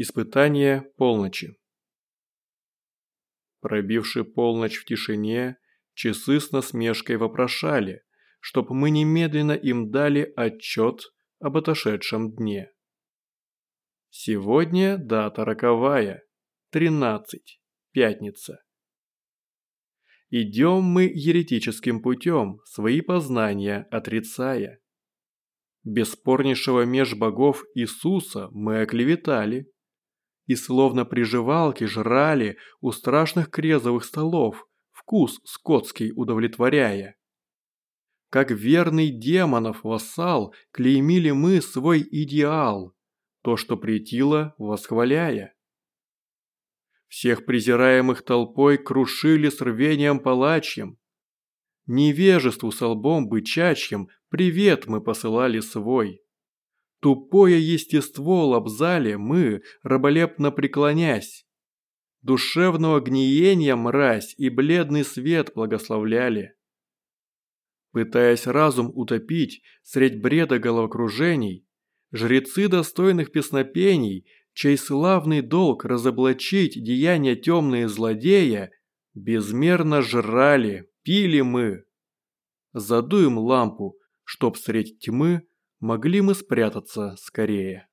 Испытание полночи. Пробивши полночь в тишине, часы с насмешкой вопрошали, чтоб мы немедленно им дали отчет об отошедшем дне. Сегодня дата роковая, 13, пятница. Идем мы еретическим путем, свои познания отрицая. Бесспорнейшего меж богов Иисуса мы оклеветали и словно приживалки жрали у страшных крезовых столов, вкус скотский удовлетворяя. Как верный демонов вассал, клеймили мы свой идеал, то, что претило, восхваляя. Всех презираемых толпой крушили с рвением палачьим. Невежеству с лбом бычачьим привет мы посылали свой. Тупое естество лобзали мы, раболепно преклонясь. Душевного гниения мразь и бледный свет благословляли. Пытаясь разум утопить средь бреда головокружений, жрецы достойных песнопений, чей славный долг разоблачить деяния темные злодея, безмерно жрали, пили мы. Задуем лампу, чтоб средь тьмы могли мы спрятаться скорее.